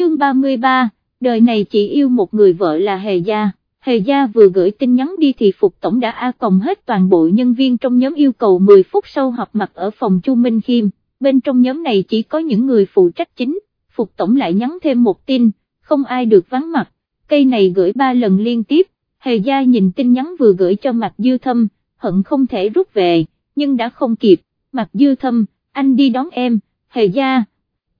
chương 33, đời này chỉ yêu một người vợ là Hề Gia. Hề Gia vừa gửi tin nhắn đi thì Phục Tổng đã A còng hết toàn bộ nhân viên trong nhóm yêu cầu 10 phút sau họp mặt ở phòng Chu Minh Khiêm, bên trong nhóm này chỉ có những người phụ trách chính, Phục Tổng lại nhắn thêm một tin, không ai được vắng mặt, cây này gửi ba lần liên tiếp, Hề Gia nhìn tin nhắn vừa gửi cho Mạc Dư Thâm, hận không thể rút về, nhưng đã không kịp, Mạc Dư Thâm, anh đi đón em, Hề Gia,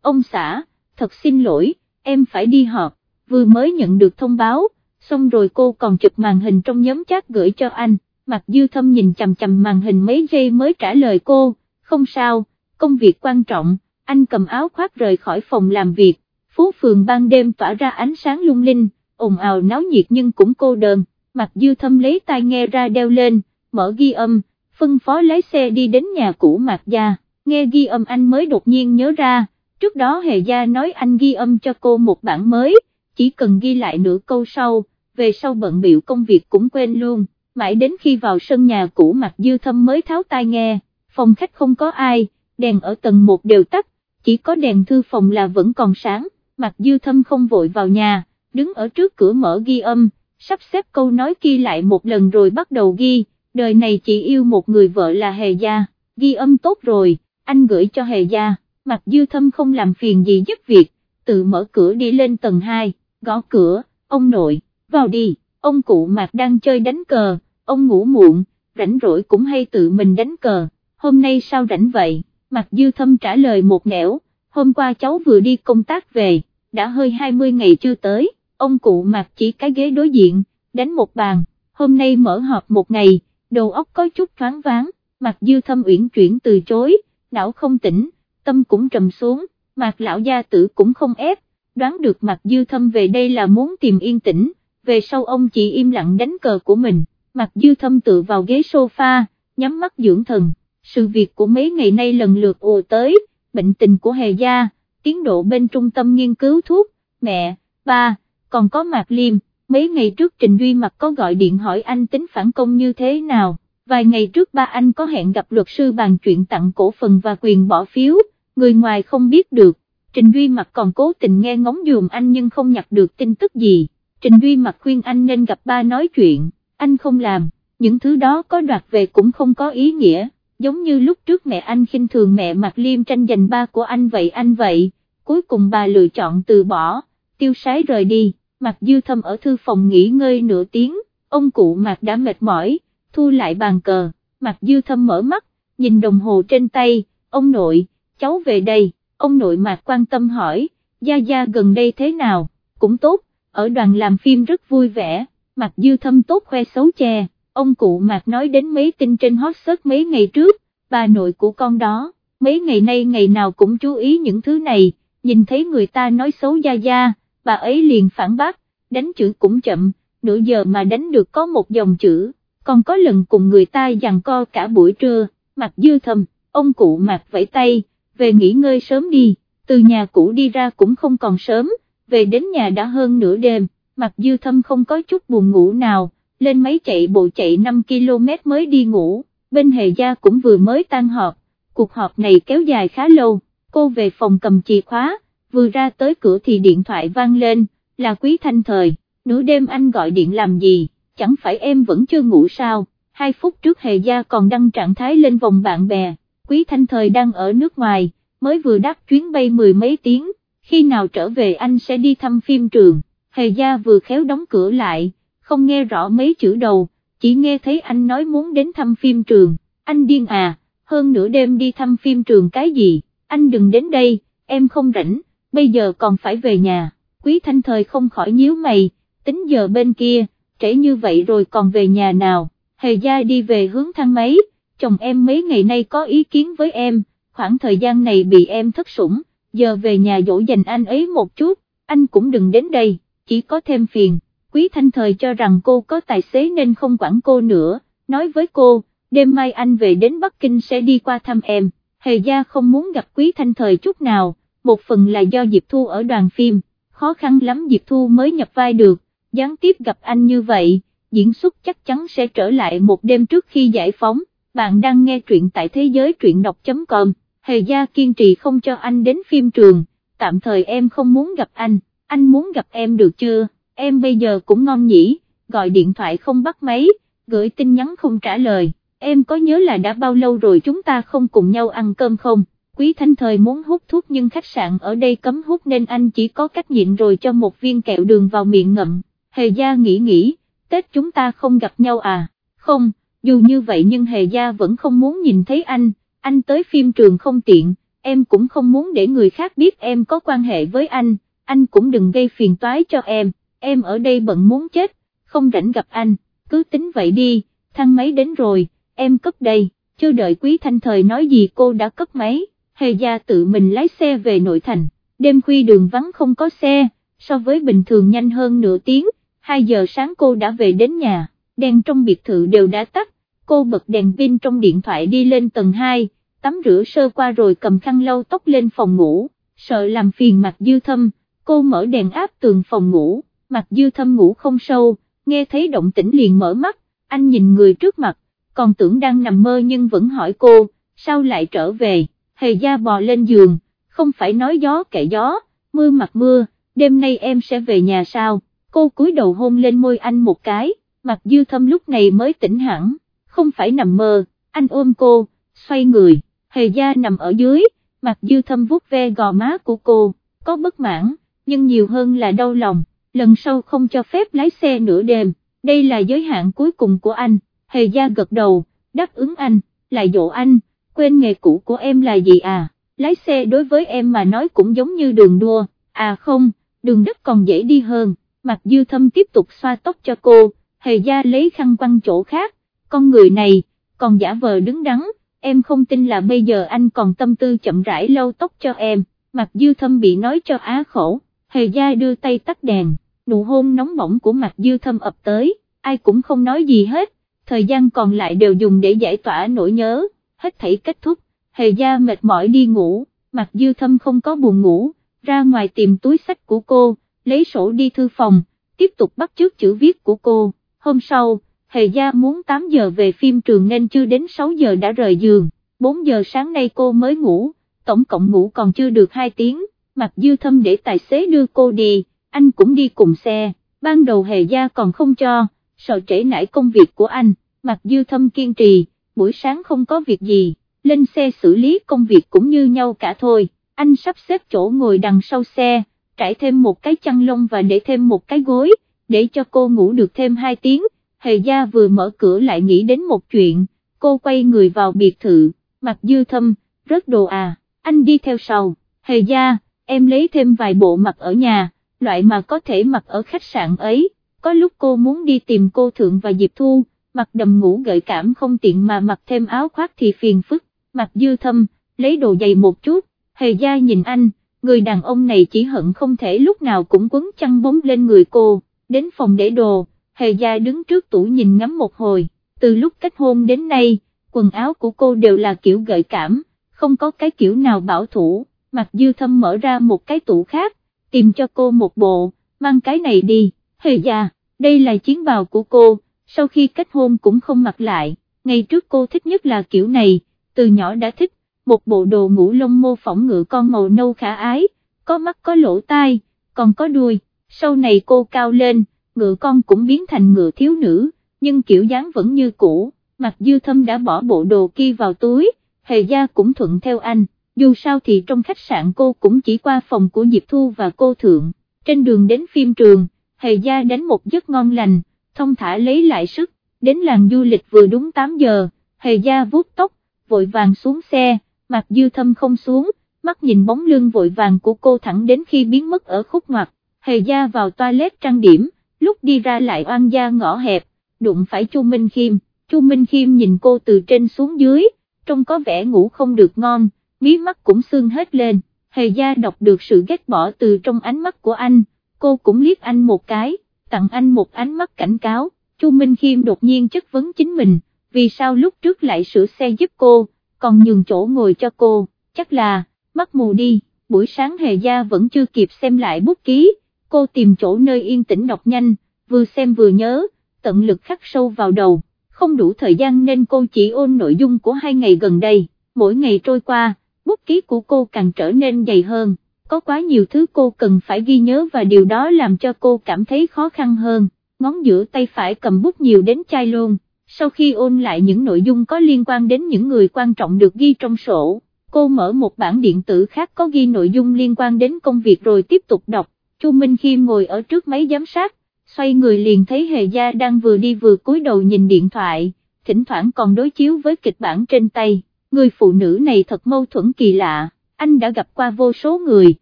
ông xã, thật xin lỗi, em phải đi họp, vừa mới nhận được thông báo, xong rồi cô còn chụp màn hình trong nhóm chat gửi cho anh, Mạc Dư Thâm nhìn chằm chằm màn hình mấy giây mới trả lời cô, không sao, công việc quan trọng, anh cầm áo khoác rời khỏi phòng làm việc, phố phường ban đêm tỏa ra ánh sáng lung linh, ồn ào náo nhiệt nhưng cũng cô đơn, Mạc Dư Thâm lấy tai nghe ra đeo lên, mở ghi âm, phân phó lái xe đi đến nhà cũ Mạc Gia, nghe ghi âm anh mới đột nhiên nhớ ra, trước đó Hề Gia nói anh ghi âm cho cô một bản mới, chỉ cần ghi lại nửa câu sau, về sau bận biểu công việc cũng quên luôn, mãi đến khi vào sân nhà cũ mặt Dư Thâm mới tháo tai nghe, phòng khách không có ai, đèn ở tầng 1 đều tắt, chỉ có đèn thư phòng là vẫn còn sáng, mặt Dư Thâm không vội vào nhà, đứng ở trước cửa mở ghi âm, sắp xếp câu nói kia lại một lần rồi bắt đầu ghi, đời này chỉ yêu một người vợ là Hề Gia, ghi âm tốt rồi, anh gửi cho Hề Gia, Mạc Dư Thâm không làm phiền gì giúp việc, tự mở cửa đi lên tầng 2, gõ cửa, ông nội, vào đi, ông cụ Mạc đang chơi đánh cờ, ông ngủ muộn, rảnh rỗi cũng hay tự mình đánh cờ, hôm nay sao rảnh vậy, Mạc Dư Thâm trả lời một nẻo, hôm qua cháu vừa đi công tác về, đã hơi 20 ngày chưa tới, ông cụ Mạc chỉ cái ghế đối diện, đánh một bàn, hôm nay mở họp một ngày, đầu óc có chút thoáng váng, Mạc Dư Thâm uyển chuyển từ chối, não không tỉnh, tâm cũng trầm xuống, Mạc lão gia tử cũng không ép, đoán được Mạc Dư Thâm về đây là muốn tìm yên tĩnh, về sau ông chỉ im lặng đánh cờ của mình, Mạc Dư Thâm tự vào ghế sofa, nhắm mắt dưỡng thần, sự việc của mấy ngày nay lần lượt ùa tới, bệnh tình của Hề Gia, tiến độ bên trung tâm nghiên cứu thuốc, mẹ, ba, còn có Mạc Liêm, mấy ngày trước Trình Duy Mặc có gọi điện hỏi anh tính phản công như thế nào, vài ngày trước ba anh có hẹn gặp luật sư bàn chuyện tặng cổ phần và quyền bỏ phiếu, người ngoài không biết được, Trình Duy Mặc còn cố tình nghe ngóng dùm anh nhưng không nhặt được tin tức gì, Trình Duy Mặc khuyên anh nên gặp ba nói chuyện, anh không làm, những thứ đó có đoạt về cũng không có ý nghĩa, giống như lúc trước mẹ anh khinh thường mẹ Mạc Liêm tranh giành ba của anh vậy anh vậy, cuối cùng bà lựa chọn từ bỏ, tiêu sái rời đi, Mạc Dư Thâm ở thư phòng nghỉ ngơi nửa tiếng, ông cụ Mạc đã mệt mỏi, thu lại bàn cờ, mặt Dư Thâm mở mắt, nhìn đồng hồ trên tay, ông nội, cháu về đây, ông nội Mạc quan tâm hỏi, Gia Gia gần đây thế nào, cũng tốt, ở đoàn làm phim rất vui vẻ, Mạc Dư Thâm tốt khoe xấu che, ông cụ Mạc nói đến mấy tin trên hot search mấy ngày trước, bà nội của con đó, mấy ngày nay ngày nào cũng chú ý những thứ này, nhìn thấy người ta nói xấu Gia Gia, bà ấy liền phản bác, đánh chữ cũng chậm, nửa giờ mà đánh được có một dòng chữ, còn có lần cùng người ta giằng co cả buổi trưa, mặt Dư Thâm, ông cụ Mạc vẫy tay, về nghỉ ngơi sớm đi, từ nhà cũ đi ra cũng không còn sớm, về đến nhà đã hơn nửa đêm, mặt Dư Thâm không có chút buồn ngủ nào, lên máy chạy bộ chạy 5 km mới đi ngủ, bên Hề Gia cũng vừa mới tan họp, cuộc họp này kéo dài khá lâu, cô về phòng cầm chìa khóa, vừa ra tới cửa thì điện thoại vang lên, là Quý Thanh Thời, nửa đêm anh gọi điện làm gì, chẳng phải em vẫn chưa ngủ sao, hai phút trước Hề Gia còn đăng trạng thái lên vòng bạn bè, Quý Thanh Thời đang ở nước ngoài, mới vừa đáp chuyến bay mười mấy tiếng, khi nào trở về anh sẽ đi thăm phim trường, Hề Gia vừa khéo đóng cửa lại, không nghe rõ mấy chữ đầu, chỉ nghe thấy anh nói muốn đến thăm phim trường, anh điên à, hơn nửa đêm đi thăm phim trường cái gì, anh đừng đến đây, em không rảnh, bây giờ còn phải về nhà, quý thanh thời không khỏi nhíu mày, tính giờ bên kia, trễ như vậy rồi còn về nhà nào, hề gia đi về hướng thang máy, chồng em mấy ngày nay có ý kiến với em, khoảng thời gian này bị em thất sủng, giờ về nhà dỗ dành anh ấy một chút, anh cũng đừng đến đây, chỉ có thêm phiền. Quý Thanh Thời cho rằng cô có tài xế nên không quản cô nữa, nói với cô, đêm mai anh về đến Bắc Kinh sẽ đi qua thăm em, Hề Gia không muốn gặp Quý Thanh Thời chút nào, một phần là do Diệp Thu ở đoàn phim, khó khăn lắm Diệp Thu mới nhập vai được, gián tiếp gặp anh như vậy, diễn xuất chắc chắn sẽ trở lại một đêm trước khi giải phóng, bạn đang nghe truyện tại thế giới truyện đọc.com, Hề Gia kiên trì không cho anh đến phim trường, tạm thời em không muốn gặp anh. Anh muốn gặp em được chưa, em bây giờ cũng ngon nhỉ, gọi điện thoại không bắt máy, gửi tin nhắn không trả lời, em có nhớ là đã bao lâu rồi chúng ta không cùng nhau ăn cơm không? Quý Thanh Thời muốn hút thuốc nhưng khách sạn ở đây cấm hút nên anh chỉ có cách nhịn rồi cho một viên kẹo đường vào miệng ngậm, Hề Gia nghĩ nghĩ, Tết chúng ta không gặp nhau à, không, dù như vậy nhưng Hề Gia vẫn không muốn nhìn thấy anh, anh tới phim trường không tiện, em cũng không muốn để người khác biết em có quan hệ với anh, anh cũng đừng gây phiền toái cho em, em ở đây bận muốn chết, không rảnh gặp anh, cứ tính vậy đi, thang máy đến rồi, em cấp đây, chưa đợi Quý Thanh Thời nói gì cô đã cấp máy. Hề gia tự mình lái xe về nội thành, đêm khuya đường vắng không có xe, so với bình thường nhanh hơn nửa tiếng, 2 giờ sáng cô đã về đến nhà, đèn trong biệt thự đều đã tắt, cô bật đèn pin trong điện thoại đi lên tầng 2, tắm rửa sơ qua rồi cầm khăn lau tóc lên phòng ngủ, sợ làm phiền mặt dư thâm, cô mở đèn áp tường phòng ngủ, mặt dư thâm ngủ không sâu, nghe thấy động tĩnh liền mở mắt, anh nhìn người trước mặt, còn tưởng đang nằm mơ nhưng vẫn hỏi cô, sao lại trở về hề gia bò lên giường, không phải nói gió kệ gió, mưa mặt mưa, đêm nay em sẽ về nhà sao, cô cúi đầu hôn lên môi anh một cái, mặt dư thâm lúc này mới tỉnh hẳn, không phải nằm mơ, anh ôm cô, xoay người, hề gia nằm ở dưới, mặt dư thâm vuốt ve gò má của cô, có bất mãn, nhưng nhiều hơn là đau lòng, lần sau không cho phép lái xe nửa đêm, đây là giới hạn cuối cùng của anh, hề gia gật đầu, đáp ứng anh, lại dỗ anh quên nghề cũ của em là gì à, lái xe đối với em mà nói cũng giống như đường đua, à không, đường đất còn dễ đi hơn, mặt dư thâm tiếp tục xoa tóc cho cô, hề gia lấy khăn quăng chỗ khác, con người này, còn giả vờ đứng đắn, em không tin là bây giờ anh còn tâm tư chậm rãi lau tóc cho em, mặt dư thâm bị nói cho á khổ, hề gia đưa tay tắt đèn, nụ hôn nóng bỏng của mặt dư thâm ập tới, ai cũng không nói gì hết, thời gian còn lại đều dùng để giải tỏa nỗi nhớ hết thảy kết thúc, hề gia mệt mỏi đi ngủ, mặt dư thâm không có buồn ngủ, ra ngoài tìm túi sách của cô, lấy sổ đi thư phòng, tiếp tục bắt chước chữ viết của cô, hôm sau, hề gia muốn 8 giờ về phim trường nên chưa đến 6 giờ đã rời giường, 4 giờ sáng nay cô mới ngủ, tổng cộng ngủ còn chưa được 2 tiếng, Mạc dư thâm để tài xế đưa cô đi, anh cũng đi cùng xe, ban đầu hề gia còn không cho, sợ trễ nải công việc của anh, Mạc dư thâm kiên trì, buổi sáng không có việc gì, lên xe xử lý công việc cũng như nhau cả thôi, anh sắp xếp chỗ ngồi đằng sau xe, trải thêm một cái chăn lông và để thêm một cái gối, để cho cô ngủ được thêm 2 tiếng, hề gia vừa mở cửa lại nghĩ đến một chuyện, cô quay người vào biệt thự, mặt dư thâm, rớt đồ à, anh đi theo sau, hề gia, em lấy thêm vài bộ mặt ở nhà, loại mà có thể mặc ở khách sạn ấy, có lúc cô muốn đi tìm cô Thượng và Diệp Thu, mặc đầm ngủ gợi cảm không tiện mà mặc thêm áo khoác thì phiền phức, mặc dư thâm, lấy đồ dày một chút, hề gia nhìn anh, người đàn ông này chỉ hận không thể lúc nào cũng quấn chăn bóng lên người cô, đến phòng để đồ, hề gia đứng trước tủ nhìn ngắm một hồi, từ lúc kết hôn đến nay, quần áo của cô đều là kiểu gợi cảm, không có cái kiểu nào bảo thủ, mặc dư thâm mở ra một cái tủ khác, tìm cho cô một bộ, mang cái này đi, hề gia, đây là chiến bào của cô sau khi kết hôn cũng không mặc lại, ngày trước cô thích nhất là kiểu này, từ nhỏ đã thích, một bộ đồ ngủ lông mô phỏng ngựa con màu nâu khả ái, có mắt có lỗ tai, còn có đuôi, sau này cô cao lên, ngựa con cũng biến thành ngựa thiếu nữ, nhưng kiểu dáng vẫn như cũ, mặt dư thâm đã bỏ bộ đồ kia vào túi, hề gia cũng thuận theo anh, dù sao thì trong khách sạn cô cũng chỉ qua phòng của Diệp Thu và cô Thượng, trên đường đến phim trường, hề gia đánh một giấc ngon lành, thông thả lấy lại sức, đến làng du lịch vừa đúng 8 giờ, hề gia vuốt tóc, vội vàng xuống xe, mặt dư thâm không xuống, mắt nhìn bóng lưng vội vàng của cô thẳng đến khi biến mất ở khúc ngoặt, hề gia vào toilet trang điểm, lúc đi ra lại oan gia ngõ hẹp, đụng phải Chu Minh Khiêm, Chu Minh Khiêm nhìn cô từ trên xuống dưới, trông có vẻ ngủ không được ngon, mí mắt cũng sưng hết lên, hề gia đọc được sự ghét bỏ từ trong ánh mắt của anh, cô cũng liếc anh một cái tặng anh một ánh mắt cảnh cáo, Chu Minh Khiêm đột nhiên chất vấn chính mình, vì sao lúc trước lại sửa xe giúp cô, còn nhường chỗ ngồi cho cô, chắc là, mắt mù đi, buổi sáng Hề Gia vẫn chưa kịp xem lại bút ký, cô tìm chỗ nơi yên tĩnh đọc nhanh, vừa xem vừa nhớ, tận lực khắc sâu vào đầu, không đủ thời gian nên cô chỉ ôn nội dung của hai ngày gần đây, mỗi ngày trôi qua, bút ký của cô càng trở nên dày hơn, có quá nhiều thứ cô cần phải ghi nhớ và điều đó làm cho cô cảm thấy khó khăn hơn, ngón giữa tay phải cầm bút nhiều đến chai luôn, sau khi ôn lại những nội dung có liên quan đến những người quan trọng được ghi trong sổ, cô mở một bản điện tử khác có ghi nội dung liên quan đến công việc rồi tiếp tục đọc, Chu Minh Khiêm ngồi ở trước máy giám sát, xoay người liền thấy Hề Gia đang vừa đi vừa cúi đầu nhìn điện thoại, thỉnh thoảng còn đối chiếu với kịch bản trên tay, người phụ nữ này thật mâu thuẫn kỳ lạ, anh đã gặp qua vô số người,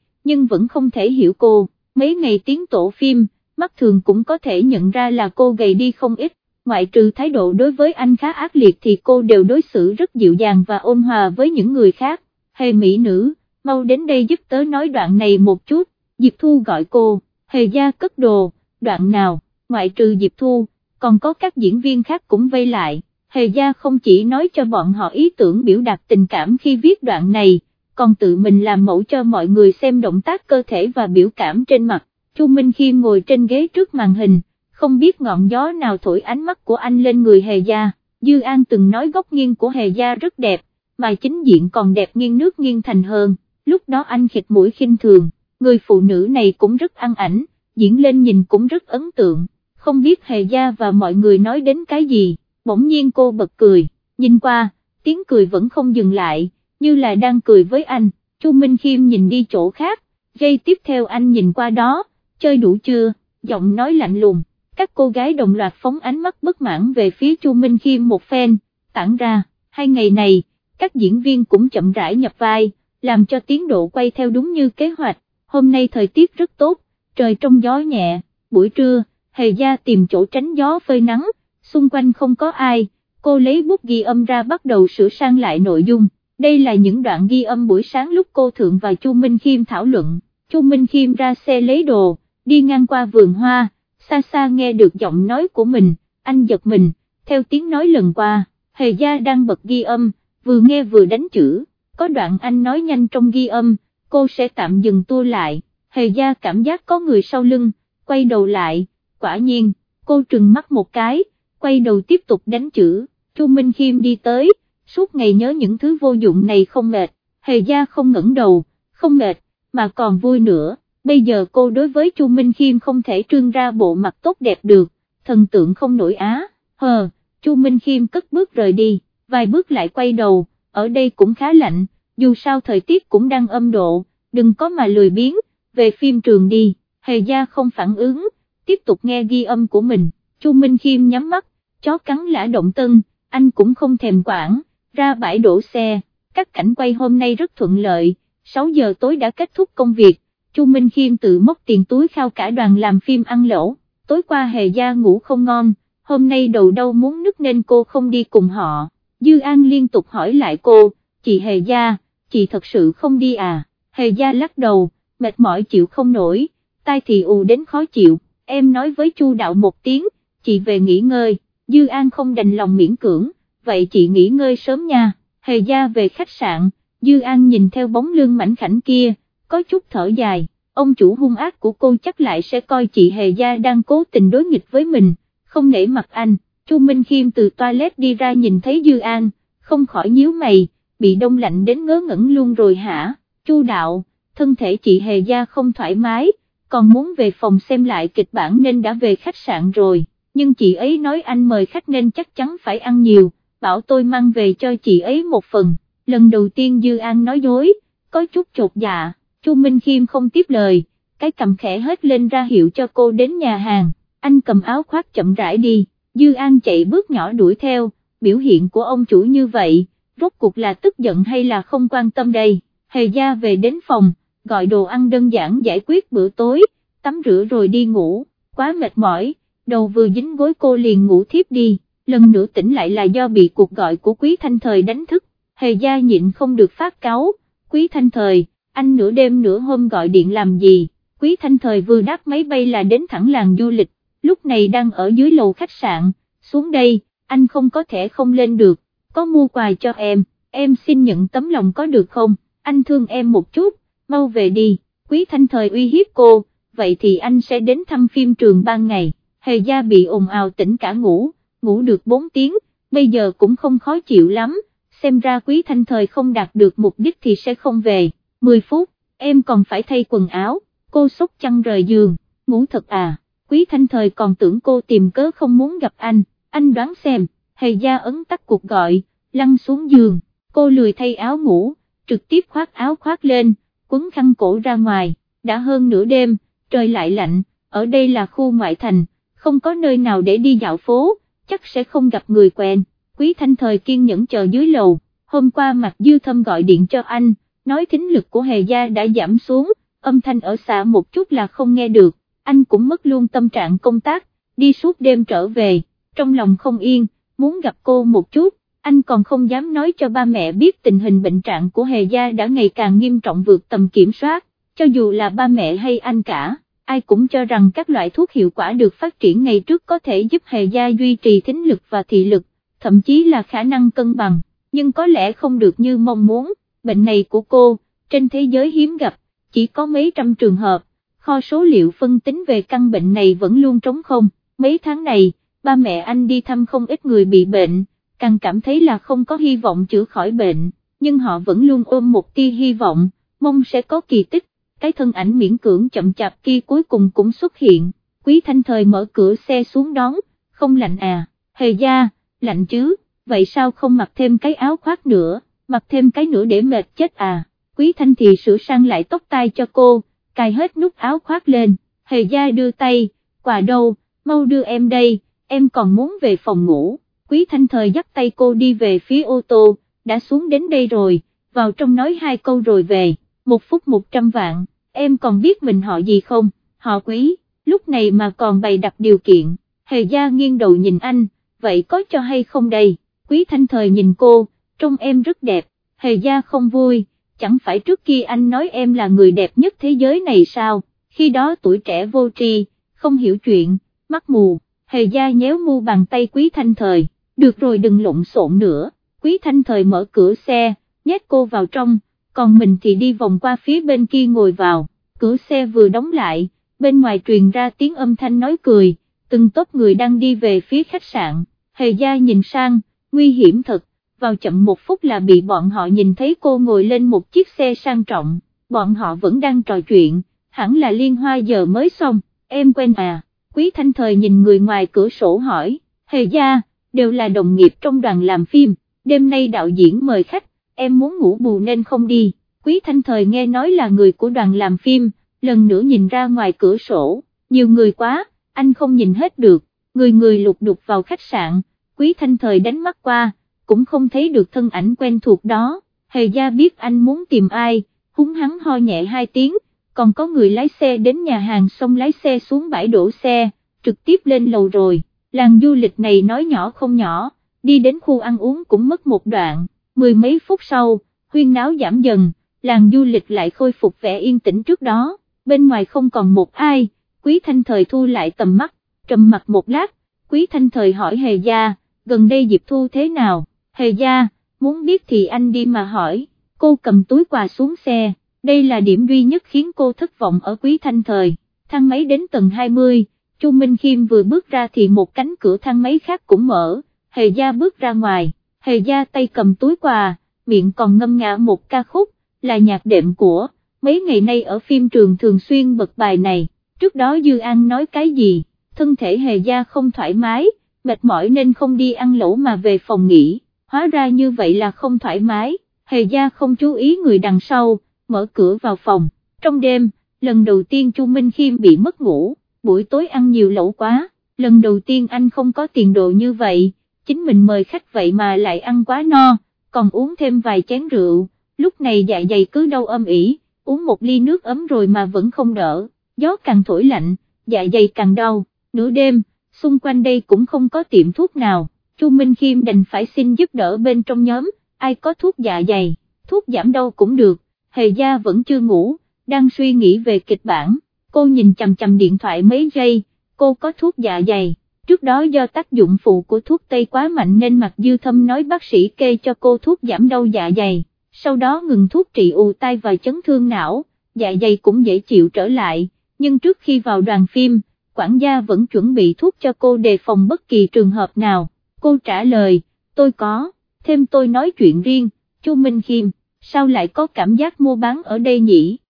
nhưng vẫn không thể hiểu cô, mấy ngày tiến tổ phim, mắt thường cũng có thể nhận ra là cô gầy đi không ít, ngoại trừ thái độ đối với anh khá ác liệt thì cô đều đối xử rất dịu dàng và ôn hòa với những người khác, hề mỹ nữ, mau đến đây giúp tớ nói đoạn này một chút, Diệp Thu gọi cô, hề gia cất đồ, đoạn nào, ngoại trừ Diệp Thu, còn có các diễn viên khác cũng vây lại, hề gia không chỉ nói cho bọn họ ý tưởng biểu đạt tình cảm khi viết đoạn này, còn tự mình làm mẫu cho mọi người xem động tác cơ thể và biểu cảm trên mặt, Chu Minh Khiêm ngồi trên ghế trước màn hình, không biết ngọn gió nào thổi ánh mắt của anh lên người hề gia, Dư An từng nói góc nghiêng của hề gia rất đẹp, mà chính diện còn đẹp nghiêng nước nghiêng thành hơn, lúc đó anh khịt mũi khinh thường, người phụ nữ này cũng rất ăn ảnh, diễn lên nhìn cũng rất ấn tượng, không biết hề gia và mọi người nói đến cái gì, bỗng nhiên cô bật cười, nhìn qua, tiếng cười vẫn không dừng lại, như là đang cười với anh, Chu Minh Khiêm nhìn đi chỗ khác, giây tiếp theo anh nhìn qua đó, chơi đủ chưa, giọng nói lạnh lùng, các cô gái đồng loạt phóng ánh mắt bất mãn về phía Chu Minh Khiêm một phen, tản ra, hai ngày này, các diễn viên cũng chậm rãi nhập vai, làm cho tiến độ quay theo đúng như kế hoạch, hôm nay thời tiết rất tốt, trời trong gió nhẹ, buổi trưa, hề gia tìm chỗ tránh gió phơi nắng, xung quanh không có ai, cô lấy bút ghi âm ra bắt đầu sửa sang lại nội dung, đây là những đoạn ghi âm buổi sáng lúc cô Thượng và Chu Minh Khiêm thảo luận, Chu Minh Khiêm ra xe lấy đồ, đi ngang qua vườn hoa, xa xa nghe được giọng nói của mình, anh giật mình, theo tiếng nói lần qua, hề gia đang bật ghi âm, vừa nghe vừa đánh chữ, có đoạn anh nói nhanh trong ghi âm, cô sẽ tạm dừng tua lại, hề gia cảm giác có người sau lưng, quay đầu lại, quả nhiên, cô trừng mắt một cái, quay đầu tiếp tục đánh chữ, Chu Minh Khiêm đi tới, suốt ngày nhớ những thứ vô dụng này không mệt, hề gia không ngẩng đầu, không mệt, mà còn vui nữa, bây giờ cô đối với Chu Minh Khiêm không thể trương ra bộ mặt tốt đẹp được, thần tượng không nổi á, hờ, Chu Minh Khiêm cất bước rời đi, vài bước lại quay đầu, ở đây cũng khá lạnh, dù sao thời tiết cũng đang âm độ, đừng có mà lười biếng, về phim trường đi, hề gia không phản ứng, tiếp tục nghe ghi âm của mình, Chu Minh Khiêm nhắm mắt, chó cắn lã động tân, anh cũng không thèm quản, ra bãi đổ xe, các cảnh quay hôm nay rất thuận lợi, 6 giờ tối đã kết thúc công việc, Chu Minh Khiêm tự móc tiền túi khao cả đoàn làm phim ăn lẩu, tối qua hề gia ngủ không ngon, hôm nay đầu đau muốn nức nên cô không đi cùng họ, Dư An liên tục hỏi lại cô, chị hề gia, chị thật sự không đi à, hề gia lắc đầu, mệt mỏi chịu không nổi, tai thì ù đến khó chịu, em nói với Chu đạo một tiếng, chị về nghỉ ngơi, Dư An không đành lòng miễn cưỡng, vậy chị nghỉ ngơi sớm nha, hề gia về khách sạn, Dư An nhìn theo bóng lưng mảnh khảnh kia, có chút thở dài, ông chủ hung ác của cô chắc lại sẽ coi chị hề gia đang cố tình đối nghịch với mình, không nể mặt anh, Chu Minh Khiêm từ toilet đi ra nhìn thấy Dư An, không khỏi nhíu mày, bị đông lạnh đến ngớ ngẩn luôn rồi hả, Chu đạo, thân thể chị hề gia không thoải mái, còn muốn về phòng xem lại kịch bản nên đã về khách sạn rồi, nhưng chị ấy nói anh mời khách nên chắc chắn phải ăn nhiều bảo tôi mang về cho chị ấy một phần, lần đầu tiên Dư An nói dối, có chút chột dạ, Chu Minh Khiêm không tiếp lời, cái cầm khẽ hết lên ra hiệu cho cô đến nhà hàng, anh cầm áo khoác chậm rãi đi, Dư An chạy bước nhỏ đuổi theo, biểu hiện của ông chủ như vậy, rốt cuộc là tức giận hay là không quan tâm đây, hề gia về đến phòng, gọi đồ ăn đơn giản giải quyết bữa tối, tắm rửa rồi đi ngủ, quá mệt mỏi, đầu vừa dính gối cô liền ngủ thiếp đi lần nữa tỉnh lại là do bị cuộc gọi của Quý Thanh Thời đánh thức, hề gia nhịn không được phát cáo, Quý Thanh Thời, anh nửa đêm nửa hôm gọi điện làm gì, Quý Thanh Thời vừa đáp máy bay là đến thẳng làng du lịch, lúc này đang ở dưới lầu khách sạn, xuống đây, anh không có thể không lên được, có mua quà cho em, em xin nhận tấm lòng có được không, anh thương em một chút, mau về đi, Quý Thanh Thời uy hiếp cô, vậy thì anh sẽ đến thăm phim trường ban ngày, hề gia bị ồn ào tỉnh cả ngủ ngủ được 4 tiếng, bây giờ cũng không khó chịu lắm, xem ra quý thanh thời không đạt được mục đích thì sẽ không về, 10 phút, em còn phải thay quần áo, cô sốc chăn rời giường, ngủ thật à, quý thanh thời còn tưởng cô tìm cớ không muốn gặp anh, anh đoán xem, hề gia ấn tắt cuộc gọi, lăn xuống giường, cô lười thay áo ngủ, trực tiếp khoác áo khoác lên, quấn khăn cổ ra ngoài, đã hơn nửa đêm, trời lại lạnh, ở đây là khu ngoại thành, không có nơi nào để đi dạo phố, chắc sẽ không gặp người quen, quý thanh thời kiên nhẫn chờ dưới lầu, hôm qua mặt dư thâm gọi điện cho anh, nói thính lực của hề gia đã giảm xuống, âm thanh ở xa một chút là không nghe được, anh cũng mất luôn tâm trạng công tác, đi suốt đêm trở về, trong lòng không yên, muốn gặp cô một chút, anh còn không dám nói cho ba mẹ biết tình hình bệnh trạng của hề gia đã ngày càng nghiêm trọng vượt tầm kiểm soát, cho dù là ba mẹ hay anh cả, ai cũng cho rằng các loại thuốc hiệu quả được phát triển ngày trước có thể giúp hề gia duy trì thính lực và thị lực, thậm chí là khả năng cân bằng, nhưng có lẽ không được như mong muốn, bệnh này của cô, trên thế giới hiếm gặp, chỉ có mấy trăm trường hợp, kho số liệu phân tính về căn bệnh này vẫn luôn trống không, mấy tháng này, ba mẹ anh đi thăm không ít người bị bệnh, càng cảm thấy là không có hy vọng chữa khỏi bệnh, nhưng họ vẫn luôn ôm một tia hy vọng, mong sẽ có kỳ tích, cái thân ảnh miễn cưỡng chậm chạp kia cuối cùng cũng xuất hiện, quý thanh thời mở cửa xe xuống đón, không lạnh à, hề gia, lạnh chứ, vậy sao không mặc thêm cái áo khoác nữa, mặc thêm cái nữa để mệt chết à, quý thanh thì sửa sang lại tóc tai cho cô, cài hết nút áo khoác lên, hề gia đưa tay, quà đâu, mau đưa em đây, em còn muốn về phòng ngủ, quý thanh thời dắt tay cô đi về phía ô tô, đã xuống đến đây rồi, vào trong nói hai câu rồi về, một phút một trăm vạn, em còn biết mình họ gì không, họ quý, lúc này mà còn bày đặt điều kiện, hề gia nghiêng đầu nhìn anh, vậy có cho hay không đây, quý thanh thời nhìn cô, trông em rất đẹp, hề gia không vui, chẳng phải trước kia anh nói em là người đẹp nhất thế giới này sao, khi đó tuổi trẻ vô tri, không hiểu chuyện, mắt mù, hề gia nhéo mu bàn tay quý thanh thời, được rồi đừng lộn xộn nữa, quý thanh thời mở cửa xe, nhét cô vào trong, còn mình thì đi vòng qua phía bên kia ngồi vào, cửa xe vừa đóng lại, bên ngoài truyền ra tiếng âm thanh nói cười, từng tốt người đang đi về phía khách sạn, hề gia nhìn sang, nguy hiểm thật, vào chậm một phút là bị bọn họ nhìn thấy cô ngồi lên một chiếc xe sang trọng, bọn họ vẫn đang trò chuyện, hẳn là liên hoa giờ mới xong, em quen à, quý thanh thời nhìn người ngoài cửa sổ hỏi, hề gia, đều là đồng nghiệp trong đoàn làm phim, đêm nay đạo diễn mời khách, em muốn ngủ bù nên không đi, quý thanh thời nghe nói là người của đoàn làm phim, lần nữa nhìn ra ngoài cửa sổ, nhiều người quá, anh không nhìn hết được, người người lục đục vào khách sạn, quý thanh thời đánh mắt qua, cũng không thấy được thân ảnh quen thuộc đó, hề gia biết anh muốn tìm ai, húng hắn ho nhẹ hai tiếng, còn có người lái xe đến nhà hàng xong lái xe xuống bãi đổ xe, trực tiếp lên lầu rồi, làng du lịch này nói nhỏ không nhỏ, đi đến khu ăn uống cũng mất một đoạn, mười mấy phút sau, huyên náo giảm dần, làng du lịch lại khôi phục vẻ yên tĩnh trước đó, bên ngoài không còn một ai, quý thanh thời thu lại tầm mắt, trầm mặt một lát, quý thanh thời hỏi hề gia, gần đây Diệp Thu thế nào, hề gia, muốn biết thì anh đi mà hỏi, cô cầm túi quà xuống xe, đây là điểm duy nhất khiến cô thất vọng ở quý thanh thời, thang máy đến tầng 20, Chu Minh Khiêm vừa bước ra thì một cánh cửa thang máy khác cũng mở, hề gia bước ra ngoài, hề gia tay cầm túi quà, miệng còn ngâm ngã một ca khúc, là nhạc đệm của, mấy ngày nay ở phim trường thường xuyên bật bài này, trước đó Dư An nói cái gì, thân thể hề gia không thoải mái, mệt mỏi nên không đi ăn lẩu mà về phòng nghỉ, hóa ra như vậy là không thoải mái, hề gia không chú ý người đằng sau, mở cửa vào phòng, trong đêm, lần đầu tiên Chu Minh Khiêm bị mất ngủ, buổi tối ăn nhiều lẩu quá, lần đầu tiên anh không có tiền đồ như vậy, chính mình mời khách vậy mà lại ăn quá no, còn uống thêm vài chén rượu, lúc này dạ dày cứ đau âm ỉ, uống một ly nước ấm rồi mà vẫn không đỡ, gió càng thổi lạnh, dạ dày càng đau, nửa đêm, xung quanh đây cũng không có tiệm thuốc nào, Chu Minh Khiêm đành phải xin giúp đỡ bên trong nhóm, ai có thuốc dạ dày, thuốc giảm đau cũng được, hề gia vẫn chưa ngủ, đang suy nghĩ về kịch bản, cô nhìn chầm chầm điện thoại mấy giây, cô có thuốc dạ dày, trước đó do tác dụng phụ của thuốc tây quá mạnh nên Mạc Dư Thâm nói bác sĩ kê cho cô thuốc giảm đau dạ dày, sau đó ngừng thuốc trị ù tai và chấn thương não, dạ dày cũng dễ chịu trở lại, nhưng trước khi vào đoàn phim, quản gia vẫn chuẩn bị thuốc cho cô đề phòng bất kỳ trường hợp nào, cô trả lời, tôi có, thêm tôi nói chuyện riêng, Chu Minh Khiêm, sao lại có cảm giác mua bán ở đây nhỉ?